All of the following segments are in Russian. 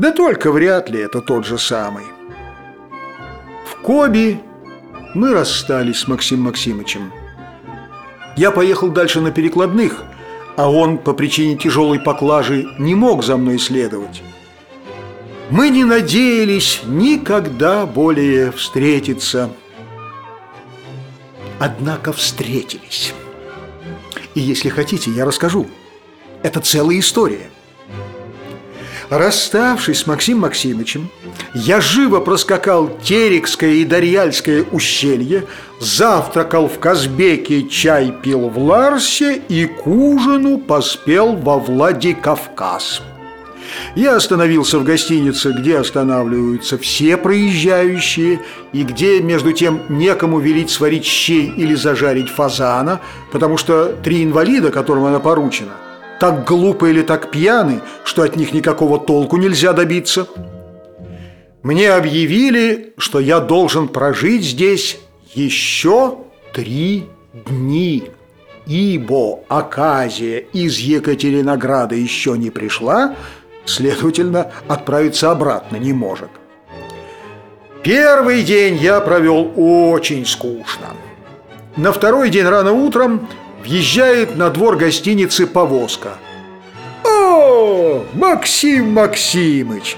Да только вряд ли это тот же самый. В Коби мы расстались с Максимом Максимовичем. Я поехал дальше на перекладных, а он по причине тяжелой поклажи не мог за мной следовать. Мы не надеялись никогда более встретиться. Однако встретились. И если хотите, я расскажу. Это целая история. Расставшись с Максимом Максимовичем, я живо проскакал Терекское и Дарьяльское ущелье, завтракал в Казбеке, чай пил в Ларсе и к ужину поспел во Владикавказ. Я остановился в гостинице, где останавливаются все проезжающие, и где, между тем, некому велить сварить щей или зажарить фазана, потому что три инвалида, которым она поручена – так глупы или так пьяны, что от них никакого толку нельзя добиться. Мне объявили, что я должен прожить здесь еще три дни, ибо оказия из Екатеринограда еще не пришла, следовательно, отправиться обратно не может. Первый день я провел очень скучно. На второй день рано утром Въезжает на двор гостиницы повозка. «О, Максим Максимыч!»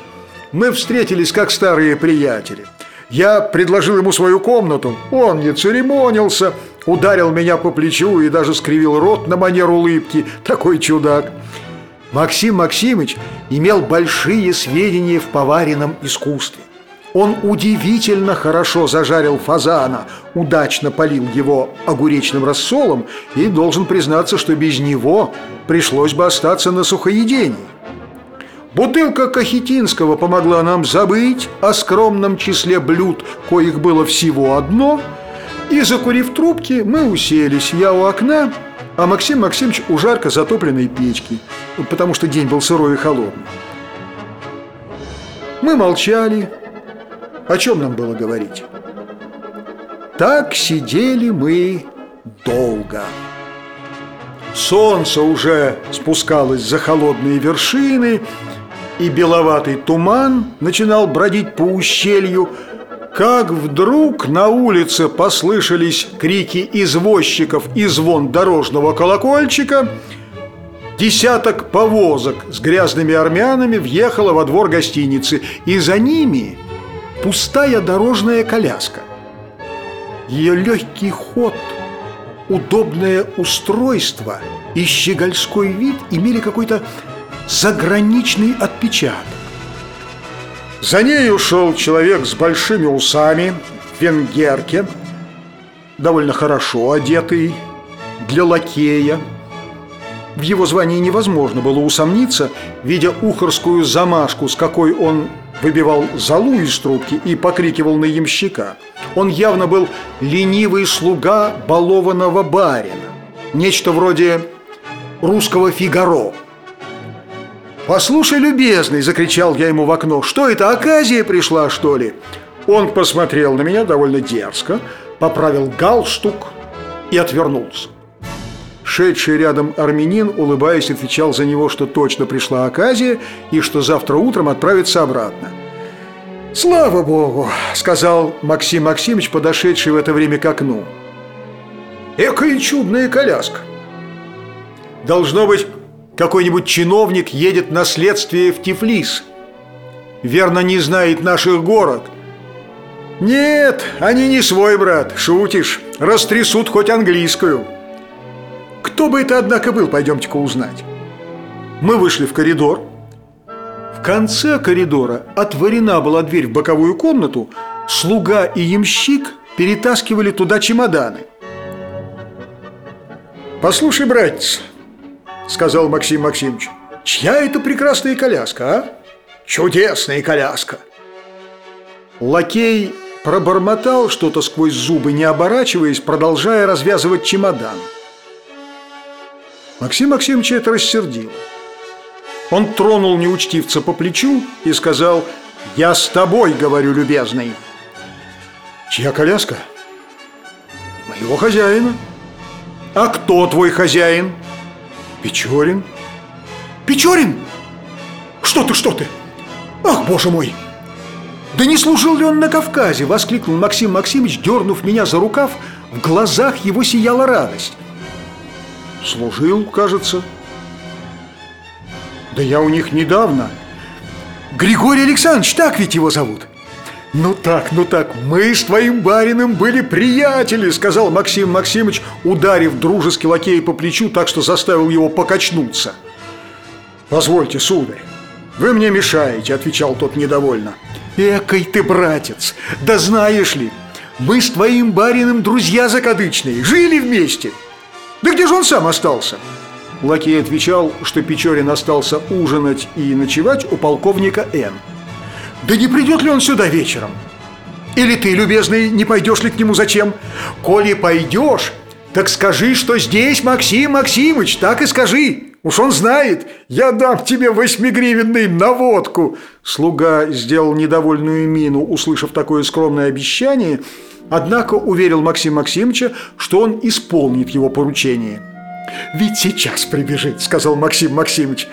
Мы встретились как старые приятели. Я предложил ему свою комнату, он не церемонился, ударил меня по плечу и даже скривил рот на манер улыбки. Такой чудак. Максим Максимыч имел большие сведения в поваренном искусстве. Он удивительно хорошо зажарил фазана, удачно полил его огуречным рассолом и должен признаться, что без него пришлось бы остаться на сухоедении. Бутылка Кахетинского помогла нам забыть о скромном числе блюд, коих было всего одно, и, закурив трубки, мы уселись, я у окна, а Максим Максимович у жарко затопленной печки, потому что день был сырой и холодный. Мы молчали, о чем нам было говорить? Так сидели мы долго. Солнце уже спускалось за холодные вершины, и беловатый туман начинал бродить по ущелью, как вдруг на улице послышались крики извозчиков и звон дорожного колокольчика, десяток повозок с грязными армянами въехало во двор гостиницы, и за ними – пустая дорожная коляска. Ее легкий ход, удобное устройство и щегольской вид имели какой-то заграничный отпечаток. За ней ушел человек с большими усами венгерке, довольно хорошо одетый, для лакея. В его звании невозможно было усомниться, видя ухорскую замашку, с какой он выбивал залу из трубки и покрикивал на ямщика. Он явно был ленивый слуга балованного барина. Нечто вроде русского Фигаро. «Послушай, любезный!» – закричал я ему в окно. «Что это, оказия пришла, что ли?» Он посмотрел на меня довольно дерзко, поправил галстук и отвернулся. Шедший рядом армянин, улыбаясь, отвечал за него, что точно пришла оказия и что завтра утром отправится обратно. «Слава Богу!» – сказал Максим Максимович, подошедший в это время к окну. «Экая чудная коляска!» «Должно быть, какой-нибудь чиновник едет на следствие в Тифлис. Верно, не знает наших город». «Нет, они не свой, брат, шутишь, растрясут хоть английскую». Кто бы это, однако, был, пойдемте-ка узнать. Мы вышли в коридор. В конце коридора отворена была дверь в боковую комнату, слуга и ямщик перетаскивали туда чемоданы. «Послушай, братец», — сказал Максим Максимович, — «чья это прекрасная коляска, а? Чудесная коляска!» Лакей пробормотал что-то сквозь зубы, не оборачиваясь, продолжая развязывать чемодан. Максим Максимович это рассердил. Он тронул неучтивца по плечу и сказал «Я с тобой, говорю, любезный». «Чья коляска?» «Моего хозяина». «А кто твой хозяин?» «Печорин». «Печорин? Что ты, что ты? Ах, боже мой! Да не служил ли он на Кавказе? Воскликнул Максим Максимович, дернув меня за рукав. В глазах его сияла радость. Служил, кажется. Да я у них недавно. Григорий Александрович, так ведь его зовут. «Ну так, ну так, мы с твоим барином были приятели», сказал Максим Максимович, ударив дружески лакея по плечу так, что заставил его покачнуться. «Позвольте, сударь, вы мне мешаете», отвечал тот недовольно. «Экой ты, братец, да знаешь ли, мы с твоим барином друзья закадычные, жили вместе. Да где же он сам остался?» Лакей отвечал, что Печорин остался ужинать и ночевать у полковника Н. Да не придет ли он сюда вечером? Или ты, любезный, не пойдешь ли к нему зачем? Коли пойдешь, так скажи, что здесь Максим Максимыч, так и скажи. Уж он знает, я дам тебе восьмигривенный на водку. Слуга сделал недовольную мину, услышав такое скромное обещание, однако уверил Максим Максимовича, что он исполнит его поручение. «Ведь сейчас прибежит», — сказал Максим Максимович.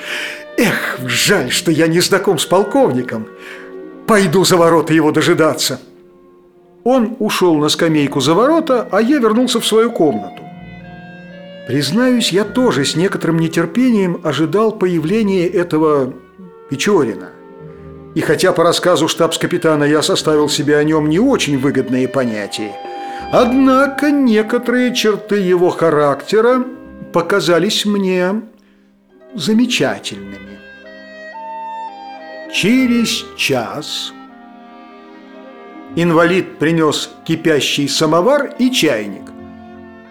«Эх, жаль, что я не знаком с полковником. Пойду за ворота его дожидаться». Он ушел на скамейку за ворота, а я вернулся в свою комнату. Признаюсь, я тоже с некоторым нетерпением ожидал появления этого Печорина. И хотя по рассказу штабс-капитана я составил себе о нем не очень выгодные понятия, однако некоторые черты его характера показались мне замечательными. Через час инвалид принес кипящий самовар и чайник.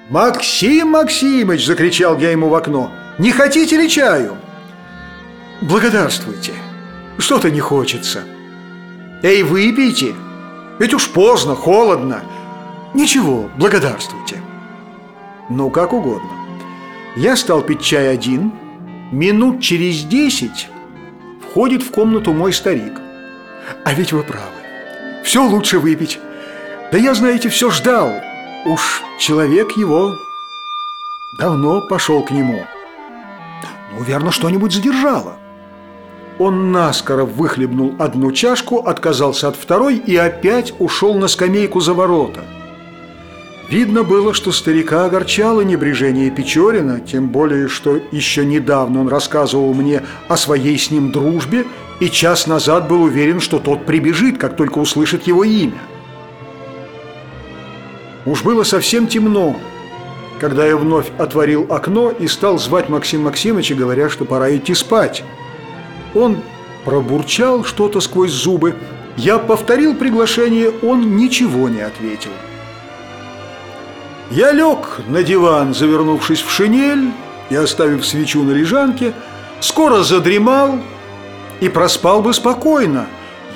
«Максим Максимыч!» – закричал я ему в окно. «Не хотите ли чаю?» «Благодарствуйте. Что-то не хочется». «Эй, выпейте! Ведь уж поздно, холодно». «Ничего, благодарствуйте». «Ну, как угодно». Я стал пить чай один. Минут через десять Входит в комнату мой старик. А ведь вы правы. Все лучше выпить. Да я, знаете, все ждал. Уж человек его давно пошел к нему. Ну, верно, что-нибудь задержало. Он наскоро выхлебнул одну чашку, отказался от второй и опять ушел на скамейку за ворота. Видно было, что старика огорчало небрежение Печорина, тем более, что еще недавно он рассказывал мне о своей с ним дружбе и час назад был уверен, что тот прибежит, как только услышит его имя. Уж было совсем темно, когда я вновь отворил окно и стал звать Максима Максимовича, говоря, что пора идти спать. Он пробурчал что-то сквозь зубы. Я повторил приглашение, он ничего не ответил. Я лег на диван, завернувшись в шинель и оставив свечу на лежанке, скоро задремал и проспал бы спокойно,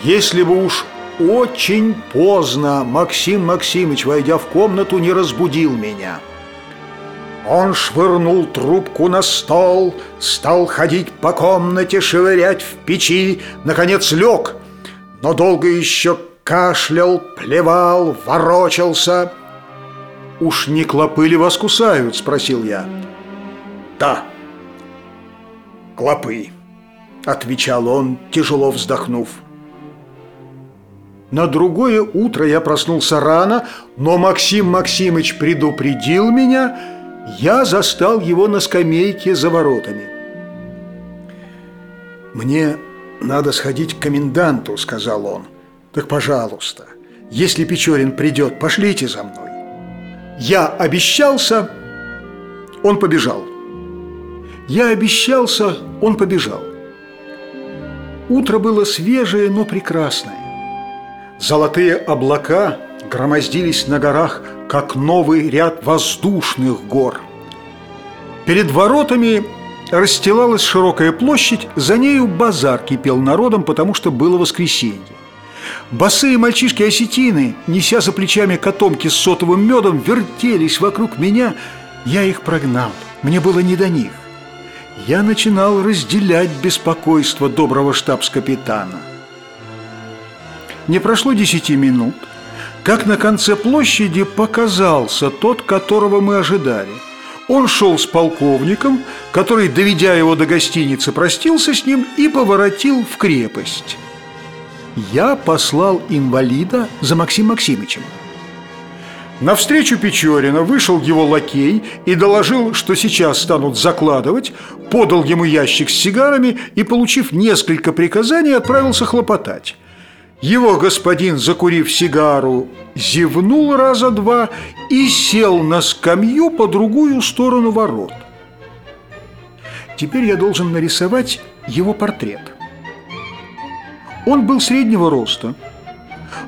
если бы уж очень поздно Максим Максимыч, войдя в комнату, не разбудил меня. Он швырнул трубку на стол, стал ходить по комнате, швырять в печи, наконец лег, но долго еще кашлял, плевал, ворочался – «Уж не клопы ли вас кусают?» – спросил я. «Да, клопы», – отвечал он, тяжело вздохнув. На другое утро я проснулся рано, но Максим Максимыч предупредил меня, я застал его на скамейке за воротами. «Мне надо сходить к коменданту», – сказал он. «Так, пожалуйста, если Печорин придет, пошлите за мной». Я обещался, он побежал. Я обещался, он побежал. Утро было свежее, но прекрасное. Золотые облака громоздились на горах, как новый ряд воздушных гор. Перед воротами расстилалась широкая площадь, за нею базар кипел народом, потому что было воскресенье. Босые мальчишки-осетины, неся за плечами котомки с сотовым медом, вертелись вокруг меня. Я их прогнал. Мне было не до них. Я начинал разделять беспокойство доброго штабс-капитана. Не прошло десяти минут, как на конце площади показался тот, которого мы ожидали. Он шел с полковником, который, доведя его до гостиницы, простился с ним и поворотил в крепость. я послал инвалида за Максим Максимычем. Навстречу Печорина вышел его лакей и доложил, что сейчас станут закладывать, подал ему ящик с сигарами и, получив несколько приказаний, отправился хлопотать. Его господин, закурив сигару, зевнул раза два и сел на скамью по другую сторону ворот. Теперь я должен нарисовать его портрет. Он был среднего роста.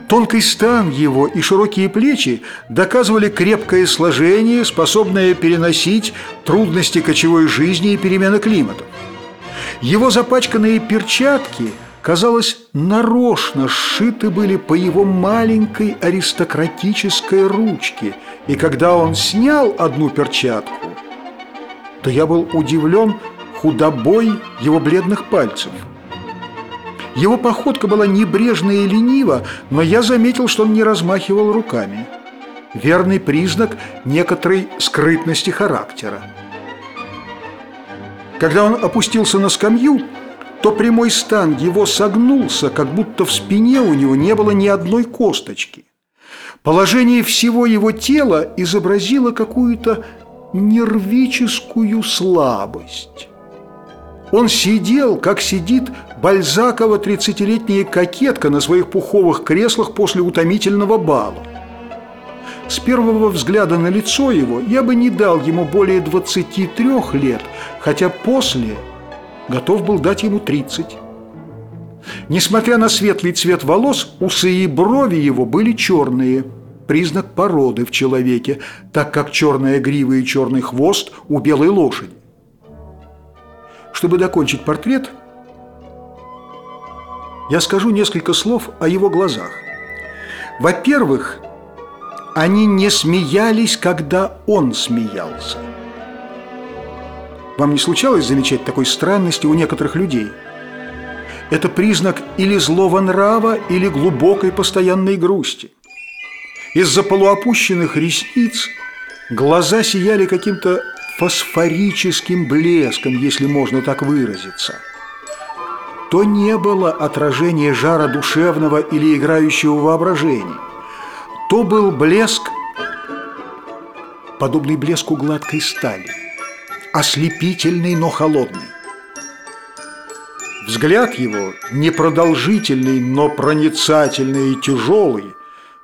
Тонкий стан его и широкие плечи доказывали крепкое сложение, способное переносить трудности кочевой жизни и перемены климата. Его запачканные перчатки – казалось, нарочно сшиты были по его маленькой аристократической ручке, и когда он снял одну перчатку, то я был удивлен худобой его бледных пальцев. Его походка была небрежная и ленива, но я заметил, что он не размахивал руками. Верный признак некоторой скрытности характера. Когда он опустился на скамью, то прямой стан его согнулся, как будто в спине у него не было ни одной косточки. Положение всего его тела изобразило какую-то нервическую слабость. Он сидел, как сидит Бальзакова тридцатилетняя кокетка на своих пуховых креслах после утомительного бала. С первого взгляда на лицо его я бы не дал ему более 23 лет, хотя после – готов был дать ему 30. Несмотря на светлый цвет волос, усы и брови его были черные, признак породы в человеке, так как черная грива и черный хвост у белой лошади. Чтобы докончить портрет, я скажу несколько слов о его глазах. Во-первых, они не смеялись, когда он смеялся. Вам не случалось замечать такой странности у некоторых людей? Это признак или злого нрава, или глубокой постоянной грусти. Из-за полуопущенных ресниц глаза сияли каким-то фосфорическим блеском, если можно так выразиться. То не было отражения жара душевного или играющего воображения. То был блеск, подобный блеску гладкой стали – ослепительный, но холодный. Взгляд его, непродолжительный, но проницательный и тяжелый,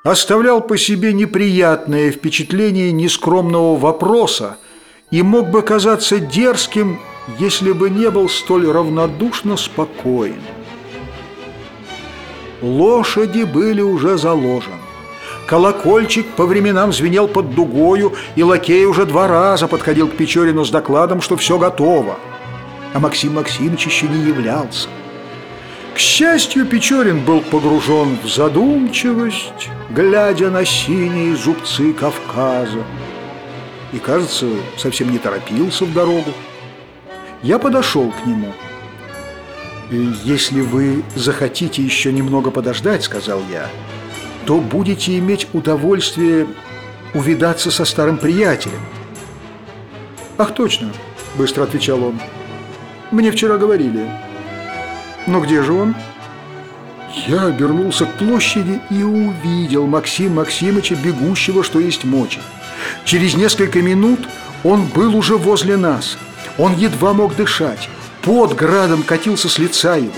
оставлял по себе неприятное впечатление нескромного вопроса и мог бы казаться дерзким, если бы не был столь равнодушно спокоен. Лошади были уже заложены. Колокольчик по временам звенел под дугою, и лакей уже два раза подходил к Печорину с докладом, что все готово. А Максим Максимович еще не являлся. К счастью, Печорин был погружен в задумчивость, глядя на синие зубцы Кавказа. И, кажется, совсем не торопился в дорогу. Я подошел к нему. «Если вы захотите еще немного подождать, — сказал я, — то будете иметь удовольствие увидаться со старым приятелем. «Ах, точно!» – быстро отвечал он. «Мне вчера говорили». «Но где же он?» Я обернулся к площади и увидел Максима Максимыча, бегущего, что есть мочи. Через несколько минут он был уже возле нас. Он едва мог дышать. Под градом катился с лица его.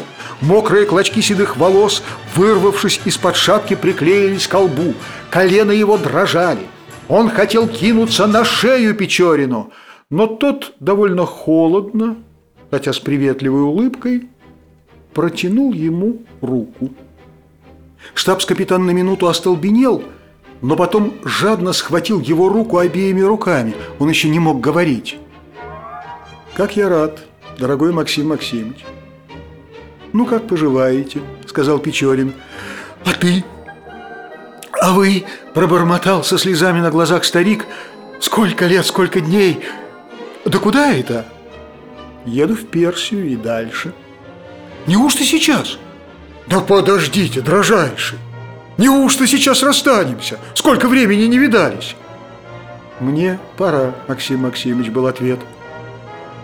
Мокрые клочки седых волос, вырвавшись из-под шапки, приклеились к лбу. Колено его дрожали. Он хотел кинуться на шею Печорину, но тот довольно холодно, хотя с приветливой улыбкой, протянул ему руку. Штабс-капитан на минуту остолбенел, но потом жадно схватил его руку обеими руками. Он еще не мог говорить. «Как я рад, дорогой Максим Максимович!» «Ну, как поживаете?» – сказал Печорин. «А ты?» «А вы?» – пробормотал со слезами на глазах старик. «Сколько лет, сколько дней? Да куда это?» «Еду в Персию и дальше». «Неужто сейчас?» «Да подождите, дрожайший! Неужто сейчас расстанемся? Сколько времени не видались?» «Мне пора, Максим Максимович», был ответ.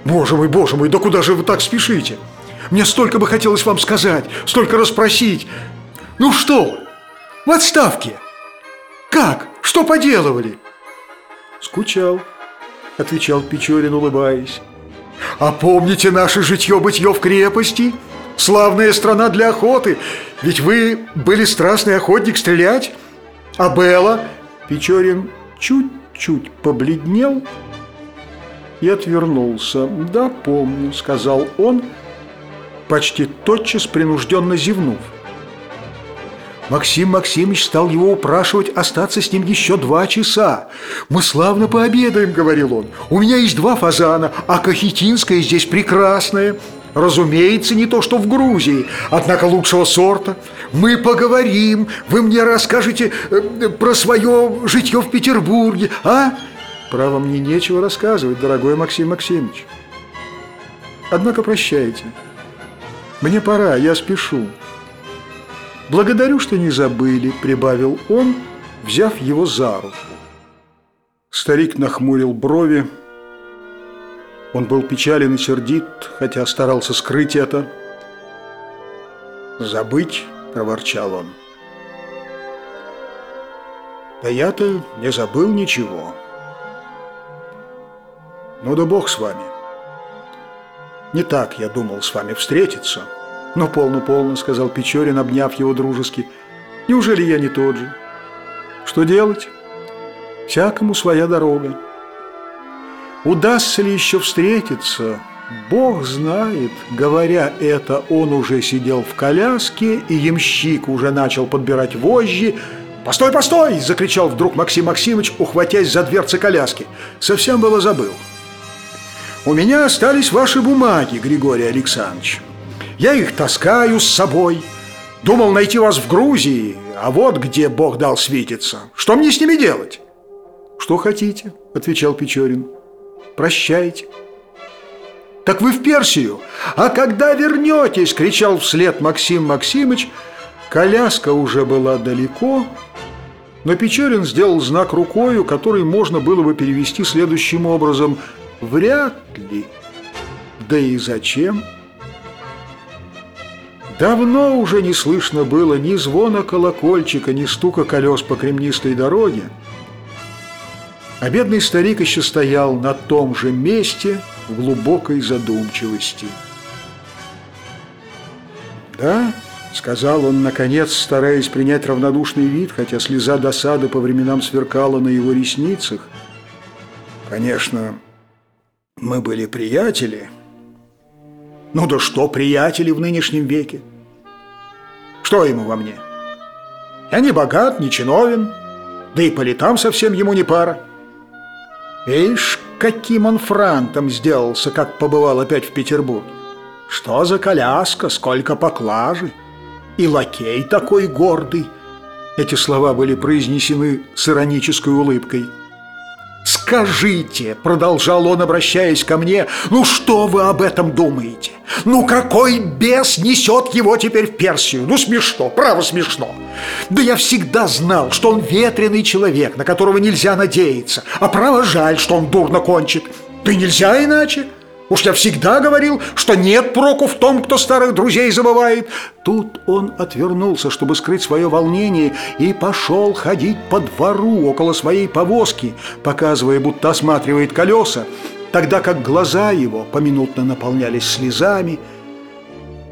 «Боже мой, боже мой, да куда же вы так спешите?» Мне столько бы хотелось вам сказать, столько расспросить. Ну что? В отставке? Как? Что поделывали? Скучал, отвечал Печорин, улыбаясь. А помните наше житье-бытье в крепости? Славная страна для охоты, ведь вы были страстный охотник стрелять. А Белла? Печорин чуть-чуть побледнел и отвернулся. «Да, помню», — сказал он, почти тотчас принужденно зевнув. Максим Максимович стал его упрашивать остаться с ним еще два часа. «Мы славно пообедаем», — говорил он. «У меня есть два фазана, а кахетинская здесь прекрасная». Разумеется, не то, что в Грузии, однако лучшего сорта. Мы поговорим, вы мне расскажете э, про свое житье в Петербурге, а? Право, мне нечего рассказывать, дорогой Максим Максимович. Однако прощайте. Мне пора, я спешу. «Благодарю, что не забыли», – прибавил он, взяв его за руку. Старик нахмурил брови. Он был печален и сердит, хотя старался скрыть это. «Забыть?» – проворчал он. «Да я-то не забыл ничего. Ну да бог с вами. Не так я думал с вами встретиться». «Ну, полно-полно», — сказал Печорин, обняв его дружески. «Неужели я не тот же? Что делать? Всякому своя дорога. Удастся ли еще встретиться? Бог знает». Говоря это, он уже сидел в коляске, и ямщик уже начал подбирать вожжи. «Постой, постой!» – закричал вдруг Максим Максимович, ухватясь за дверцы коляски. Совсем было забыл. «У меня остались ваши бумаги, Григорий Александрович». Я их таскаю с собой. Думал найти вас в Грузии, а вот где Бог дал светиться. Что мне с ними делать?» «Что хотите», — отвечал Печорин. «Прощайте». «Так вы в Персию? А когда вернетесь?» — кричал вслед Максим Максимыч. Коляска уже была далеко, но Печорин сделал знак рукою, который можно было бы перевести следующим образом «Вряд ли». Да и зачем? Давно уже не слышно было ни звона колокольчика, ни стука колес по кремнистой дороге. А бедный старик еще стоял на том же месте в глубокой задумчивости. «Да», — сказал он, наконец, стараясь принять равнодушный вид, хотя слеза досады по временам сверкала на его ресницах. «Конечно, мы были приятели». Ну да что приятели в нынешнем веке? Что ему во мне? Я не богат, не чиновен, да и по летам совсем ему не пара. Ишь, каким он франтом сделался, как побывал опять в Петербурге. Что за коляска, сколько поклажи, и лакей такой гордый. Эти слова были произнесены с иронической улыбкой – «Скажите», — продолжал он, обращаясь ко мне, «ну что вы об этом думаете? Ну какой бес несет его теперь в Персию? Ну смешно, право смешно. Да я всегда знал, что он ветреный человек, на которого нельзя надеяться, а право жаль, что он дурно кончит. Да нельзя иначе». Уж я всегда говорил, что нет проку в том, кто старых друзей забывает. Тут он отвернулся, чтобы скрыть свое волнение, и пошел ходить по двору около своей повозки, показывая, будто осматривает колеса, тогда как глаза его поминутно наполнялись слезами.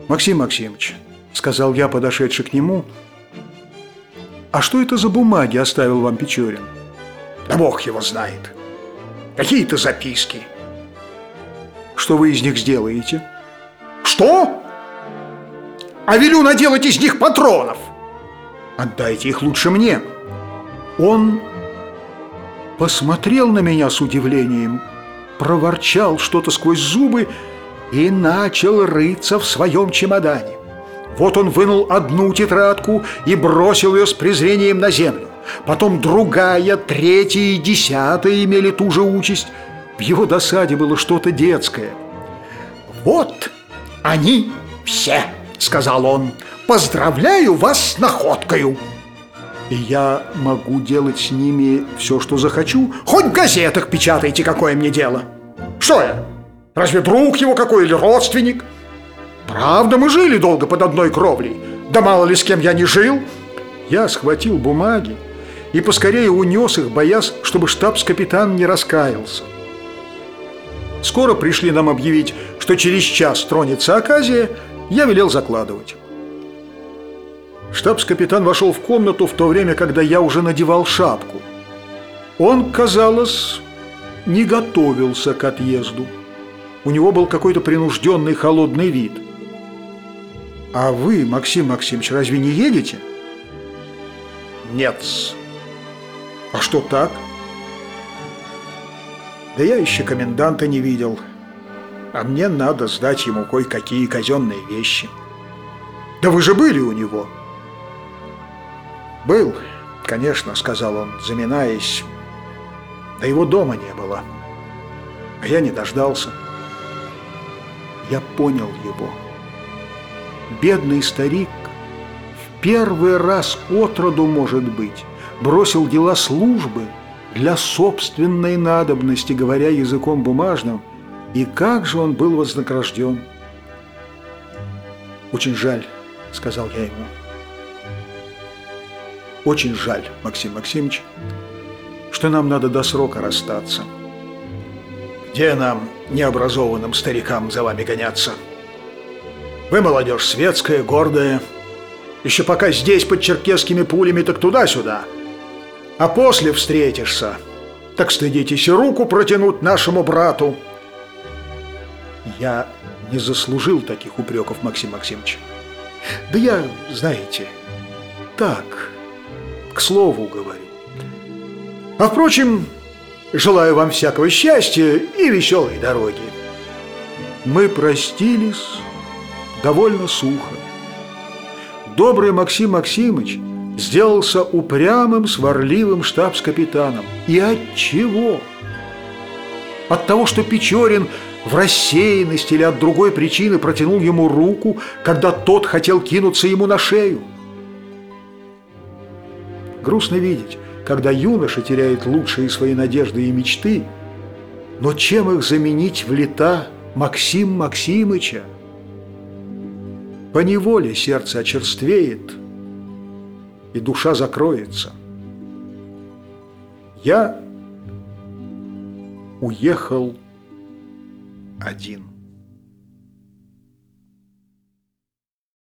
«Максим Максимович», — сказал я, подошедший к нему, — «а что это за бумаги оставил вам Печорин?» «Да бог его знает. Какие-то записки». Что вы из них сделаете? Что? А велю наделать из них патронов. Отдайте их лучше мне. Он посмотрел на меня с удивлением, проворчал что-то сквозь зубы и начал рыться в своем чемодане. Вот он вынул одну тетрадку и бросил ее с презрением на землю. Потом другая, третья и десятая имели ту же участь – в его досаде было что-то детское. «Вот они все!» – сказал он. «Поздравляю вас с находкою!» Я могу делать с ними все, что захочу. Хоть в газетах печатайте, какое мне дело. Что я? Разве друг его какой или родственник? Правда, мы жили долго под одной кровлей. Да мало ли с кем я не жил. Я схватил бумаги и поскорее унес их, боясь, чтобы штабс-капитан не раскаялся. Скоро пришли нам объявить, что через час тронется оказия, я велел закладывать. Штабс-капитан вошел в комнату в то время, когда я уже надевал шапку. Он, казалось, не готовился к отъезду. У него был какой-то принужденный холодный вид. «А вы, Максим Максимович, разве не едете?» «Нет». «А что так?» «Да я еще коменданта не видел, а мне надо сдать ему кое-какие казенные вещи». «Да вы же были у него!» «Был, конечно», — сказал он, заминаясь. «Да его дома не было. А я не дождался». Я понял его. Бедный старик в первый раз отроду, может быть, бросил дела службы для собственной надобности, говоря языком бумажным, и как же он был вознагражден. «Очень жаль», — сказал я ему. Очень жаль, Максим Максимович, что нам надо до срока расстаться. Где нам, необразованным старикам, за вами гоняться? Вы молодежь светская, гордая. Еще пока здесь под черкесскими пулями, так туда-сюда. А после встретишься, так стыдитесь руку протянуть нашему брату. Я не заслужил таких упреков, Максим Максимович. Да я, знаете, так к слову говорю. А впрочем, желаю вам всякого счастья и веселой дороги. Мы простились довольно сухо. Добрый Максим Максимович сделался упрямым, сварливым штабс-капитаном. И от чего? От того, что Печорин в рассеянности или от другой причины протянул ему руку, когда тот хотел кинуться ему на шею. Грустно видеть, когда юноша теряет лучшие свои надежды и мечты, но чем их заменить в лета Максим Максимыча? По неволе сердце очерствеет, и душа закроется. Я уехал один.